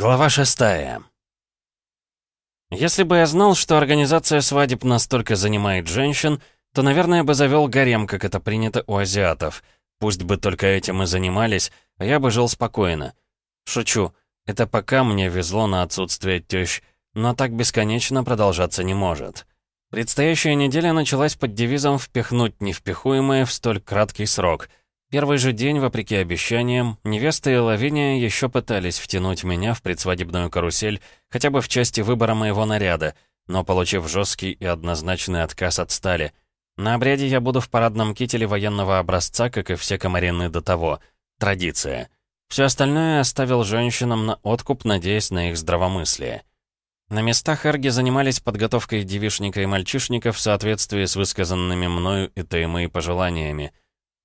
Глава шестая. Если бы я знал, что организация свадеб настолько занимает женщин, то, наверное, бы завел гарем, как это принято у азиатов. Пусть бы только этим и занимались, а я бы жил спокойно. Шучу. Это пока мне везло на отсутствие тещ, но так бесконечно продолжаться не может. Предстоящая неделя началась под девизом «впихнуть невпихуемое в столь краткий срок», Первый же день, вопреки обещаниям, невеста и Лавиния еще пытались втянуть меня в предсвадебную карусель, хотя бы в части выбора моего наряда, но, получив жесткий и однозначный отказ, отстали. На обряде я буду в парадном кителе военного образца, как и все комарины до того. Традиция. Все остальное оставил женщинам на откуп, надеясь на их здравомыслие. На местах эрги занимались подготовкой девишника и мальчишника в соответствии с высказанными мною и Таймы пожеланиями.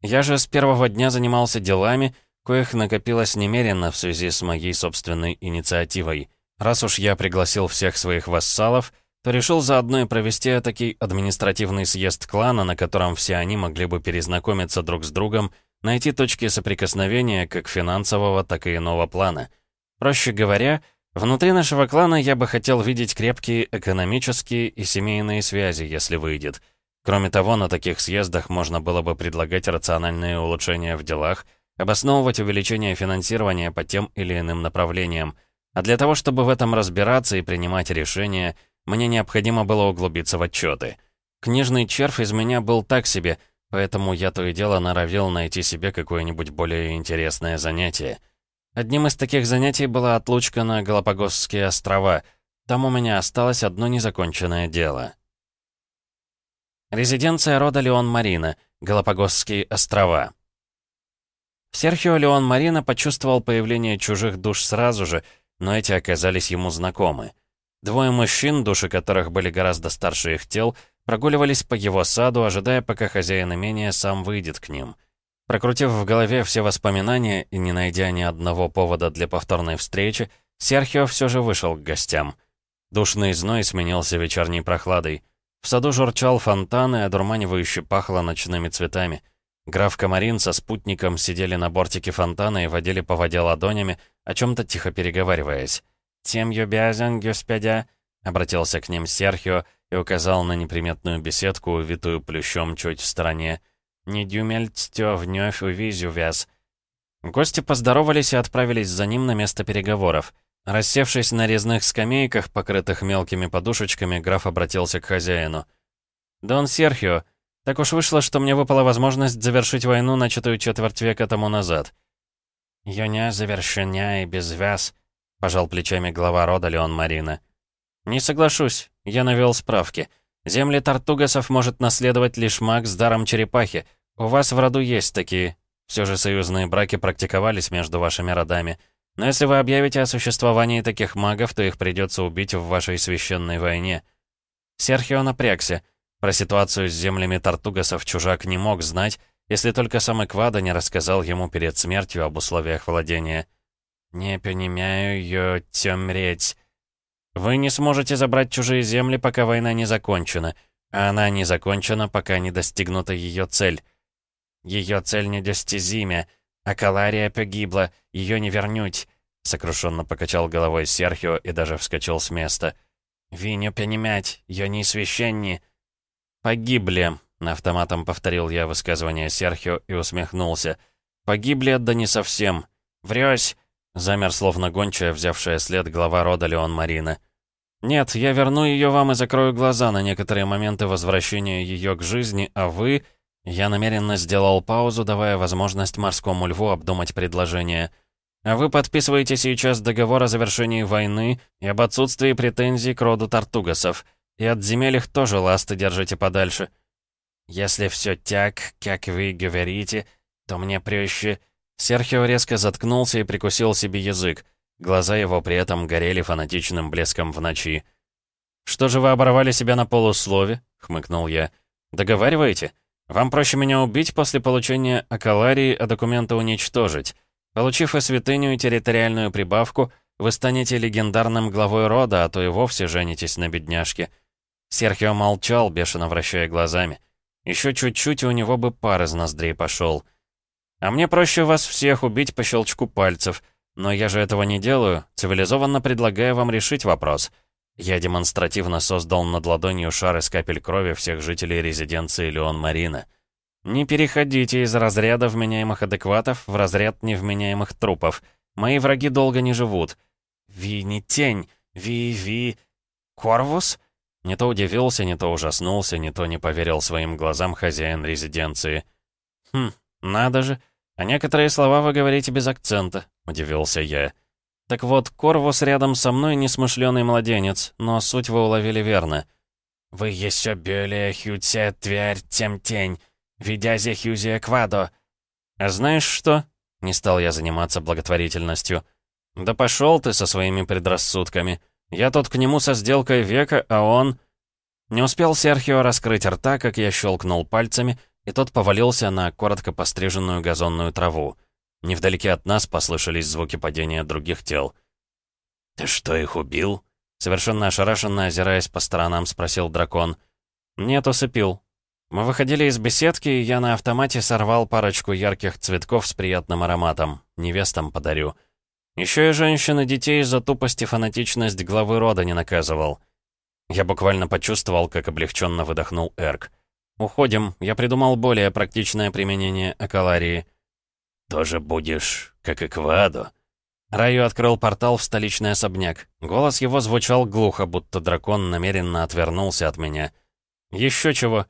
Я же с первого дня занимался делами, коих накопилось немерено в связи с моей собственной инициативой. Раз уж я пригласил всех своих вассалов, то решил заодно и провести такой административный съезд клана, на котором все они могли бы перезнакомиться друг с другом, найти точки соприкосновения как финансового, так и иного плана. Проще говоря, внутри нашего клана я бы хотел видеть крепкие экономические и семейные связи, если выйдет — Кроме того, на таких съездах можно было бы предлагать рациональные улучшения в делах, обосновывать увеличение финансирования по тем или иным направлениям. А для того, чтобы в этом разбираться и принимать решения, мне необходимо было углубиться в отчеты. Книжный червь из меня был так себе, поэтому я то и дело норовил найти себе какое-нибудь более интересное занятие. Одним из таких занятий была отлучка на Галапагосские острова. Там у меня осталось одно незаконченное дело. Резиденция рода Леон Марина, Галапагосские острова. Серхио Леон Марина почувствовал появление чужих душ сразу же, но эти оказались ему знакомы. Двое мужчин, души которых были гораздо старше их тел, прогуливались по его саду, ожидая, пока хозяин имения сам выйдет к ним. Прокрутив в голове все воспоминания и не найдя ни одного повода для повторной встречи, Серхио все же вышел к гостям. Душный зной сменился вечерней прохладой. В саду журчал фонтан и одурманивающе пахло ночными цветами. Граф Комарин со спутником сидели на бортике фонтана и водили по воде ладонями, о чем-то тихо переговариваясь. «Тем юбязен, гюспедя», — обратился к ним Серхио и указал на неприметную беседку, увитую плющом чуть в стороне. «Не дюмельцтё вновь увизю вяз». Гости поздоровались и отправились за ним на место переговоров — Рассевшись на резных скамейках, покрытых мелкими подушечками, граф обратился к хозяину. «Дон Серхио, так уж вышло, что мне выпала возможность завершить войну, начатую четверть века тому назад». «Юня завершения и без вяз», — пожал плечами глава рода Леон Марина. «Не соглашусь, я навел справки. Земли Тартугасов может наследовать лишь маг с даром черепахи. У вас в роду есть такие. Все же союзные браки практиковались между вашими родами». Но если вы объявите о существовании таких магов, то их придется убить в вашей священной войне. Серхио напрягся. Про ситуацию с землями Тартугасов чужак не мог знать, если только сам Эквада не рассказал ему перед смертью об условиях владения. «Не понимаю ее темреть. Вы не сможете забрать чужие земли, пока война не закончена, а она не закончена, пока не достигнута ее цель. Ее цель недостизима, «А Калария погибла, ее не вернуть», — сокрушенно покачал головой Серхио и даже вскочил с места. «Ви не понимать, я не священни». «Погибли», — на автоматом повторил я высказывание Серхио и усмехнулся. «Погибли, да не совсем. Врёсь!» — замер словно гончая, взявшая след глава рода Леон Марина. «Нет, я верну ее вам и закрою глаза на некоторые моменты возвращения ее к жизни, а вы...» Я намеренно сделал паузу, давая возможность морскому льву обдумать предложение. А вы подписываете сейчас договор о завершении войны и об отсутствии претензий к роду Тартугасов. И от земель их тоже ласты держите подальше. Если все так, как вы говорите, то мне проще... Серхио резко заткнулся и прикусил себе язык. Глаза его при этом горели фанатичным блеском в ночи. «Что же вы оборвали себя на полуслове?» — хмыкнул я. «Договариваете?» Вам проще меня убить после получения акаларии, а документы уничтожить. Получив и святыню, и территориальную прибавку, вы станете легендарным главой рода, а то и вовсе женитесь на бедняжке». Серхио молчал, бешено вращая глазами. Еще чуть-чуть, и у него бы пар из ноздрей пошел. «А мне проще вас всех убить по щелчку пальцев. Но я же этого не делаю, цивилизованно предлагаю вам решить вопрос. Я демонстративно создал над ладонью шар из капель крови всех жителей резиденции Леон Марина. Не переходите из разряда вменяемых адекватов в разряд невменяемых трупов. Мои враги долго не живут. Ви не тень, ви-ви... Корвус? Не то удивился, не то ужаснулся, не то не поверил своим глазам хозяин резиденции. «Хм, надо же. А некоторые слова вы говорите без акцента», — удивился я. «Так вот, Корвус рядом со мной несмышленый младенец, но суть вы уловили верно». «Вы еще более хюте тверь тем тень, ведя зе хюзе квадо». «А знаешь что?» — не стал я заниматься благотворительностью. «Да пошел ты со своими предрассудками. Я тут к нему со сделкой века, а он...» Не успел Серхио раскрыть рта, как я щелкнул пальцами, и тот повалился на коротко постриженную газонную траву. Невдалеке от нас послышались звуки падения других тел. «Ты что, их убил?» Совершенно ошарашенно, озираясь по сторонам, спросил дракон. «Нет, усыпил. Мы выходили из беседки, и я на автомате сорвал парочку ярких цветков с приятным ароматом. Невестам подарю. Еще и женщины детей за тупость и фанатичность главы рода не наказывал». Я буквально почувствовал, как облегченно выдохнул Эрк. «Уходим. Я придумал более практичное применение акаларии». «Тоже будешь, как и Квадо?» Раю открыл портал в столичный особняк. Голос его звучал глухо, будто дракон намеренно отвернулся от меня. «Еще чего?»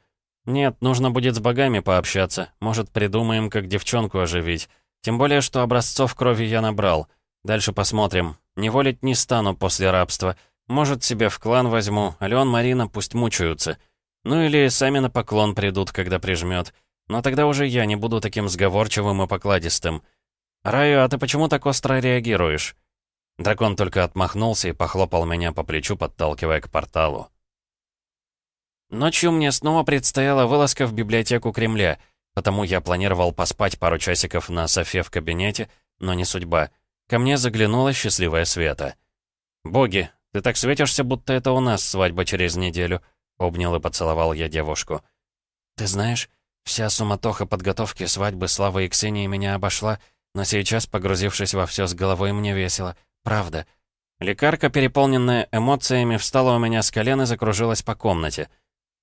«Нет, нужно будет с богами пообщаться. Может, придумаем, как девчонку оживить. Тем более, что образцов крови я набрал. Дальше посмотрим. Не волить не стану после рабства. Может, себе в клан возьму, а Марина пусть мучаются. Ну или сами на поклон придут, когда прижмет. Но тогда уже я не буду таким сговорчивым и покладистым. Раю, а ты почему так остро реагируешь?» Дракон только отмахнулся и похлопал меня по плечу, подталкивая к порталу. Ночью мне снова предстояла вылазка в библиотеку Кремля, потому я планировал поспать пару часиков на софе в кабинете, но не судьба. Ко мне заглянула счастливая Света. «Боги, ты так светишься, будто это у нас свадьба через неделю», — обнял и поцеловал я девушку. «Ты знаешь, вся суматоха подготовки свадьбы Славы и Ксении меня обошла, но сейчас, погрузившись во все с головой, мне весело. Правда». Лекарка, переполненная эмоциями, встала у меня с колен и закружилась по комнате.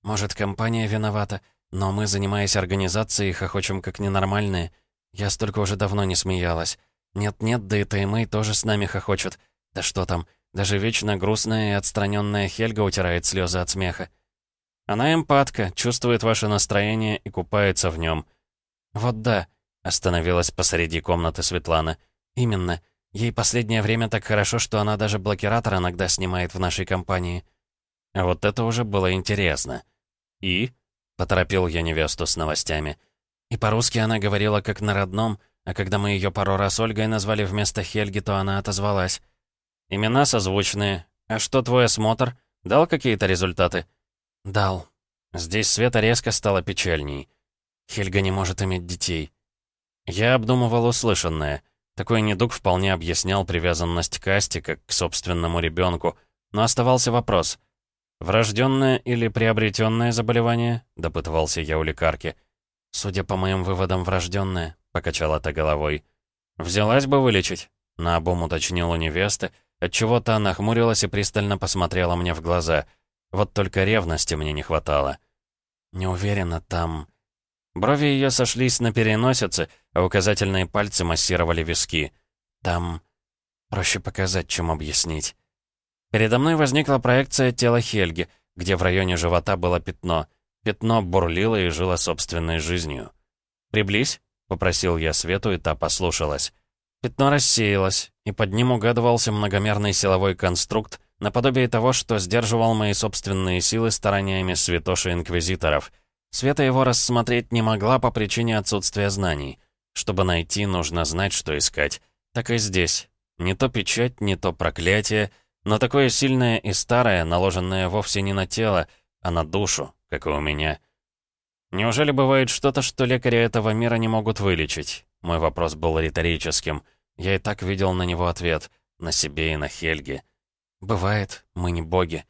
«Может, компания виновата, но мы, занимаясь организацией, хохочем как ненормальные. Я столько уже давно не смеялась. Нет-нет, да и Таймэй тоже с нами хохочет. Да что там, даже вечно грустная и отстраненная Хельга утирает слезы от смеха. Она эмпатка, чувствует ваше настроение и купается в нем. «Вот да», — остановилась посреди комнаты Светлана. «Именно. Ей последнее время так хорошо, что она даже блокиратор иногда снимает в нашей компании». А вот это уже было интересно. «И?» — поторопил я невесту с новостями. И по-русски она говорила как на родном, а когда мы ее пару раз Ольгой назвали вместо Хельги, то она отозвалась. «Имена созвучные. А что твой осмотр? Дал какие-то результаты?» «Дал». Здесь Света резко стала печальней. Хельга не может иметь детей. Я обдумывал услышанное. Такой недуг вполне объяснял привязанность Касти как к собственному ребенку, но оставался вопрос. «Врожденное или приобретенное заболевание?» — допытывался я у лекарки. «Судя по моим выводам, врожденное», — покачала та головой. «Взялась бы вылечить?» — наобум уточнил у невесты, отчего-то она хмурилась и пристально посмотрела мне в глаза — вот только ревности мне не хватало. Не уверена, там... Брови ее сошлись на переносице, а указательные пальцы массировали виски. Там... Проще показать, чем объяснить. Передо мной возникла проекция тела Хельги, где в районе живота было пятно. Пятно бурлило и жило собственной жизнью. «Приблизь», — попросил я Свету, и та послушалась. Пятно рассеялось, и под ним угадывался многомерный силовой конструкт, наподобие того, что сдерживал мои собственные силы стараниями святоши-инквизиторов. Света его рассмотреть не могла по причине отсутствия знаний. Чтобы найти, нужно знать, что искать. Так и здесь. Не то печать, не то проклятие, но такое сильное и старое, наложенное вовсе не на тело, а на душу, как и у меня. Неужели бывает что-то, что лекари этого мира не могут вылечить? Мой вопрос был риторическим. Я и так видел на него ответ. На себе и на Хельге. «Бывает, мы не боги».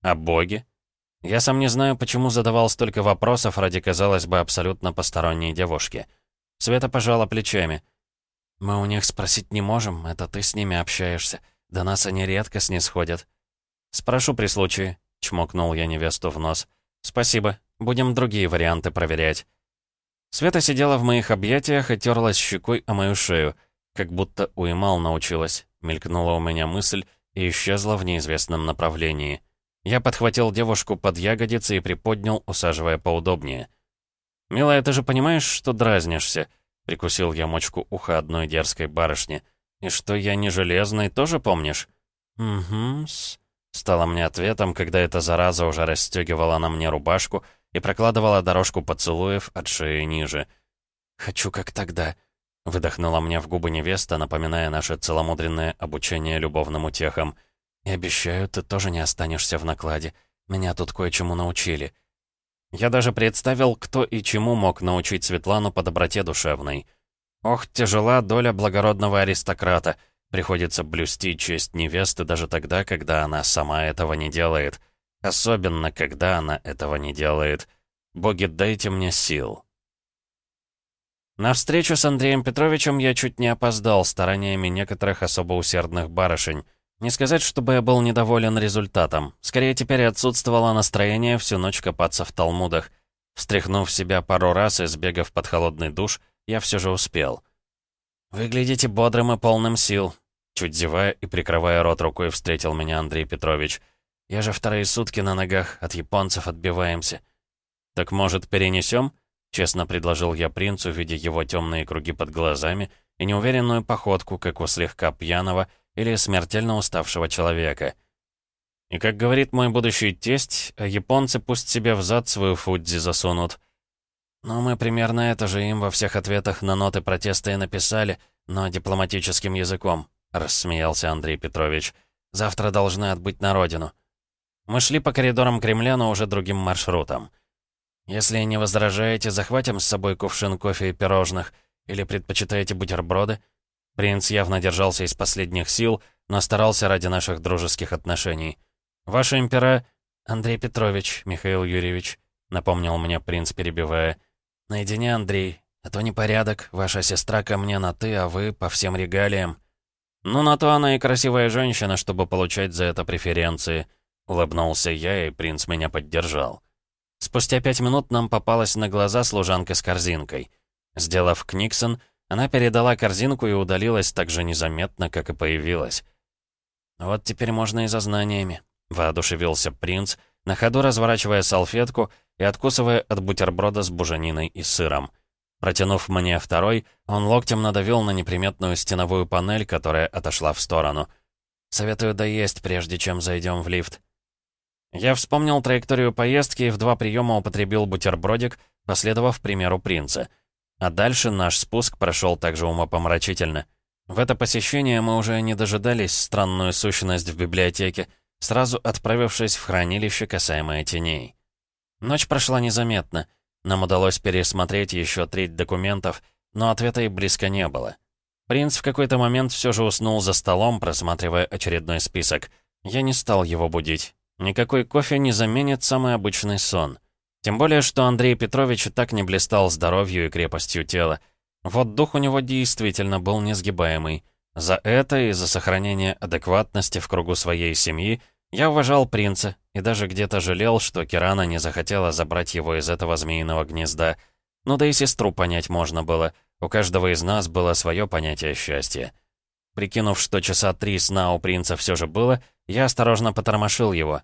«А боги?» Я сам не знаю, почему задавал столько вопросов ради, казалось бы, абсолютно посторонней девушки. Света пожала плечами. Мы у них спросить не можем, это ты с ними общаешься. До нас они редко снисходят». «Спрошу при случае», — чмокнул я невесту в нос. «Спасибо. Будем другие варианты проверять». Света сидела в моих объятиях и терлась щекой о мою шею, как будто уймал научилась. Мелькнула у меня мысль и исчезла в неизвестном направлении. Я подхватил девушку под ягодицы и приподнял, усаживая поудобнее. «Милая, ты же понимаешь, что дразнишься?» Прикусил я мочку уха одной дерзкой барышни. «И что я не железный, тоже помнишь?» «Угу-с», стало мне ответом, когда эта зараза уже расстегивала на мне рубашку и прокладывала дорожку поцелуев от шеи ниже. «Хочу как тогда», — выдохнула мне в губы невеста, напоминая наше целомудренное обучение любовным утехам. «И обещаю, ты тоже не останешься в накладе. Меня тут кое-чему научили». Я даже представил, кто и чему мог научить Светлану по доброте душевной. Ох, тяжела доля благородного аристократа. Приходится блюсти честь невесты даже тогда, когда она сама этого не делает. Особенно, когда она этого не делает. Боги, дайте мне сил. На встречу с Андреем Петровичем я чуть не опоздал стараниями некоторых особо усердных барышень. Не сказать, чтобы я был недоволен результатом. Скорее, теперь отсутствовало настроение всю ночь копаться в талмудах. Встряхнув себя пару раз и сбегав под холодный душ, я все же успел. «Выглядите бодрым и полным сил», — чуть зевая и прикрывая рот рукой встретил меня Андрей Петрович — я же вторые сутки на ногах, от японцев отбиваемся. Так, может, перенесем? Честно предложил я принцу, видя его темные круги под глазами и неуверенную походку, как у слегка пьяного или смертельно уставшего человека. И как говорит мой будущий тесть, японцы пусть себе в зад свою фудзи засунут. Но мы примерно это же им во всех ответах на ноты протеста и написали, но дипломатическим языком, рассмеялся Андрей Петрович. Завтра должны отбыть на родину. Мы шли по коридорам Кремля, но уже другим маршрутом. Если не возражаете, захватим с собой кувшин кофе и пирожных, или предпочитаете бутерброды? Принц явно держался из последних сил, но старался ради наших дружеских отношений. «Ваша импера...» «Андрей Петрович, Михаил Юрьевич», — напомнил мне принц, перебивая. «Наедине, Андрей, а то непорядок, ваша сестра ко мне на «ты», а вы по всем регалиям». «Ну, на то она и красивая женщина, чтобы получать за это преференции», Улыбнулся я, и принц меня поддержал. Спустя пять минут нам попалась на глаза служанка с корзинкой. Сделав книксон, она передала корзинку и удалилась так же незаметно, как и появилась. «Вот теперь можно и за знаниями», — воодушевился принц, на ходу разворачивая салфетку и откусывая от бутерброда с бужениной и сыром. Протянув мне второй, он локтем надавил на неприметную стеновую панель, которая отошла в сторону. «Советую доесть, прежде чем зайдем в лифт». Я вспомнил траекторию поездки и в два приема употребил бутербродик, последовав примеру принца. А дальше наш спуск прошел также умопомрачительно. В это посещение мы уже не дожидались странную сущность в библиотеке, сразу отправившись в хранилище касаемое теней. Ночь прошла незаметно. Нам удалось пересмотреть еще треть документов, но ответа и близко не было. Принц в какой-то момент все же уснул за столом, просматривая очередной список. Я не стал его будить. Никакой кофе не заменит самый обычный сон. Тем более, что Андрей Петрович и так не блистал здоровью и крепостью тела. Вот дух у него действительно был несгибаемый. За это и за сохранение адекватности в кругу своей семьи я уважал принца и даже где-то жалел, что Кирана не захотела забрать его из этого змеиного гнезда. Ну да и сестру понять можно было. У каждого из нас было свое понятие счастья. Прикинув, что часа три сна у принца все же было, я осторожно потормошил его.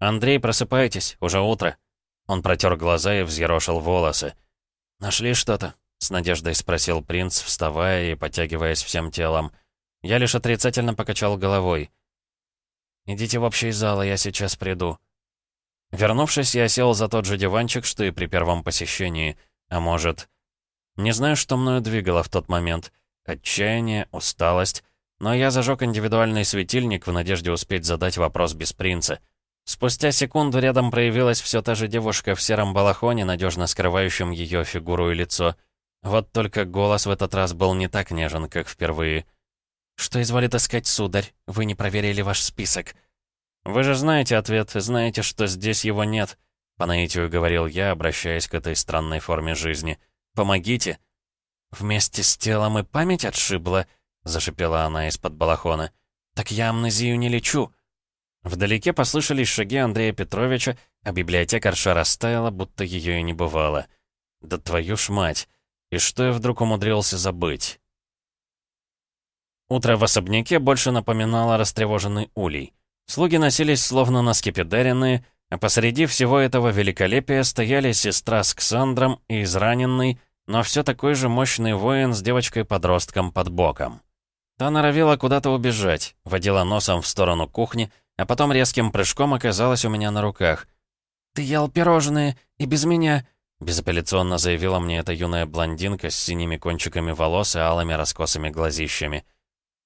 «Андрей, просыпайтесь, уже утро». Он протер глаза и взъерошил волосы. «Нашли что-то?» — с надеждой спросил принц, вставая и потягиваясь всем телом. Я лишь отрицательно покачал головой. «Идите в общий зал, я сейчас приду». Вернувшись, я сел за тот же диванчик, что и при первом посещении. А может... Не знаю, что мною двигало в тот момент. Отчаяние, усталость. Но я зажег индивидуальный светильник в надежде успеть задать вопрос без принца. Спустя секунду рядом проявилась все та же девушка в сером балахоне, надежно скрывающем ее фигуру и лицо. Вот только голос в этот раз был не так нежен, как впервые. «Что изволит искать, сударь? Вы не проверили ваш список». «Вы же знаете ответ, знаете, что здесь его нет», — по наитию говорил я, обращаясь к этой странной форме жизни. «Помогите». «Вместе с телом и память отшибла?» — зашипела она из-под балахона. «Так я амнезию не лечу». Вдалеке послышались шаги Андрея Петровича, а библиотекарша растаяла, будто ее и не бывало. «Да твою ж мать! И что я вдруг умудрился забыть?» Утро в особняке больше напоминало растревоженный улей. Слуги носились словно на скипидаренные, а посреди всего этого великолепия стояли сестра с Ксандром и израненный, но все такой же мощный воин с девочкой-подростком под боком. Та норовила куда-то убежать, водила носом в сторону кухни, а потом резким прыжком оказалась у меня на руках. «Ты ел пирожные, и без меня», — безапелляционно заявила мне эта юная блондинка с синими кончиками волос и алыми раскосыми глазищами.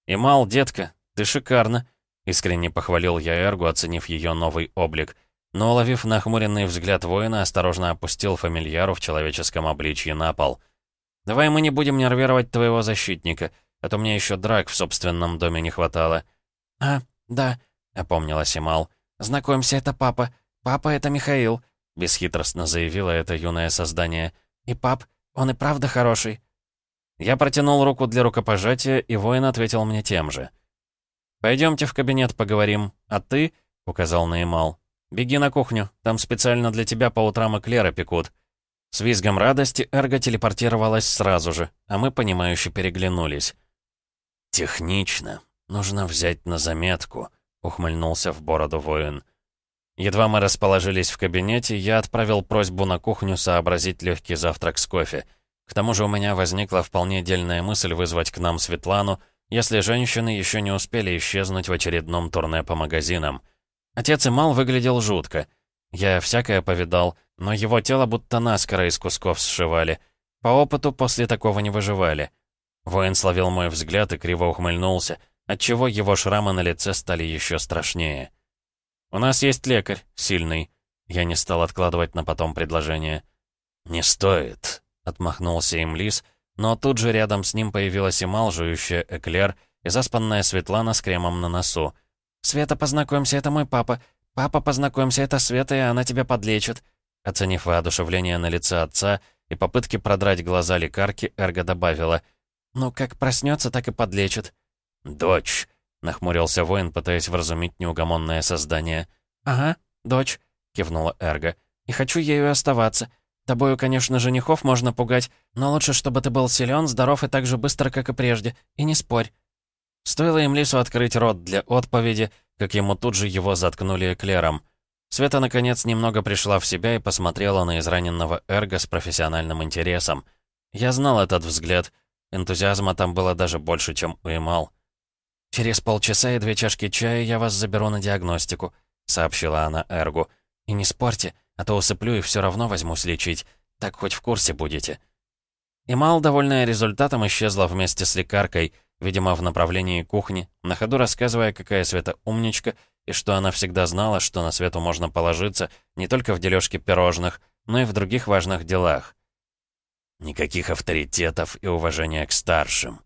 «Имал, детка, ты шикарно», — искренне похвалил я Эргу, оценив ее новый облик — но, уловив нахмуренный взгляд воина, осторожно опустил фамильяру в человеческом обличье на пол. «Давай мы не будем нервировать твоего защитника, а то мне еще драк в собственном доме не хватало». «А, да», — опомнилась Имал. «Знакомься, это папа. Папа — это Михаил», — бесхитростно заявила это юное создание. «И пап, он и правда хороший». Я протянул руку для рукопожатия, и воин ответил мне тем же. «Пойдемте в кабинет поговорим, а ты», — указал на Имал, «Беги на кухню, там специально для тебя по утрам эклеры пекут». С визгом радости Эрго телепортировалась сразу же, а мы, понимающе переглянулись. «Технично. Нужно взять на заметку», — ухмыльнулся в бороду воин. Едва мы расположились в кабинете, я отправил просьбу на кухню сообразить легкий завтрак с кофе. К тому же у меня возникла вполне дельная мысль вызвать к нам Светлану, если женщины еще не успели исчезнуть в очередном турне по магазинам. Отец Имал выглядел жутко. Я всякое повидал, но его тело будто наскоро из кусков сшивали. По опыту после такого не выживали. Воин словил мой взгляд и криво ухмыльнулся, отчего его шрамы на лице стали еще страшнее. «У нас есть лекарь, сильный». Я не стал откладывать на потом предложение. «Не стоит», — отмахнулся им лис, но тут же рядом с ним появилась Имал, жующая эклер, и заспанная Светлана с кремом на носу. «Света, познакомься, это мой папа. Папа, познакомься, это Света, и она тебя подлечит». Оценив воодушевление на лице отца и попытки продрать глаза лекарки, Эрго добавила. «Ну, как проснется, так и подлечит». «Дочь», — нахмурился воин, пытаясь вразумить неугомонное создание. «Ага, дочь», — кивнула Эрго. «И хочу ею оставаться. Тобою, конечно, женихов можно пугать, но лучше, чтобы ты был силен, здоров и так же быстро, как и прежде. И не спорь». Стоило им лису открыть рот для отповеди, как ему тут же его заткнули эклером. Света, наконец, немного пришла в себя и посмотрела на израненного Эрго с профессиональным интересом. Я знал этот взгляд. Энтузиазма там было даже больше, чем у Эмал. «Через полчаса и две чашки чая я вас заберу на диагностику», — сообщила она Эргу. «И не спорьте, а то усыплю и все равно возьмусь лечить. Так хоть в курсе будете». Эмал, довольная результатом, исчезла вместе с лекаркой — видимо, в направлении кухни, на ходу рассказывая, какая Света умничка, и что она всегда знала, что на Свету можно положиться не только в дележке пирожных, но и в других важных делах. «Никаких авторитетов и уважения к старшим.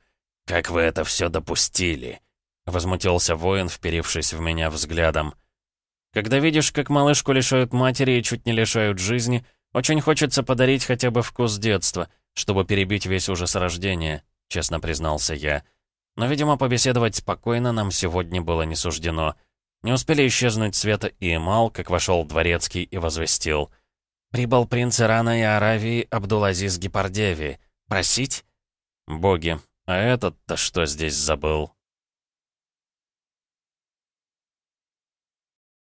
Как вы это все допустили?» — возмутился воин, вперившись в меня взглядом. «Когда видишь, как малышку лишают матери и чуть не лишают жизни, очень хочется подарить хотя бы вкус детства, чтобы перебить весь ужас рождения», — честно признался я. — но, видимо, побеседовать спокойно нам сегодня было не суждено. Не успели исчезнуть Света и Эмал, как вошел Дворецкий и возвестил. «Прибыл принц Ирана и Аравии Абдулазиз Гепардеви. Просить?» «Боги, а этот-то что здесь забыл?»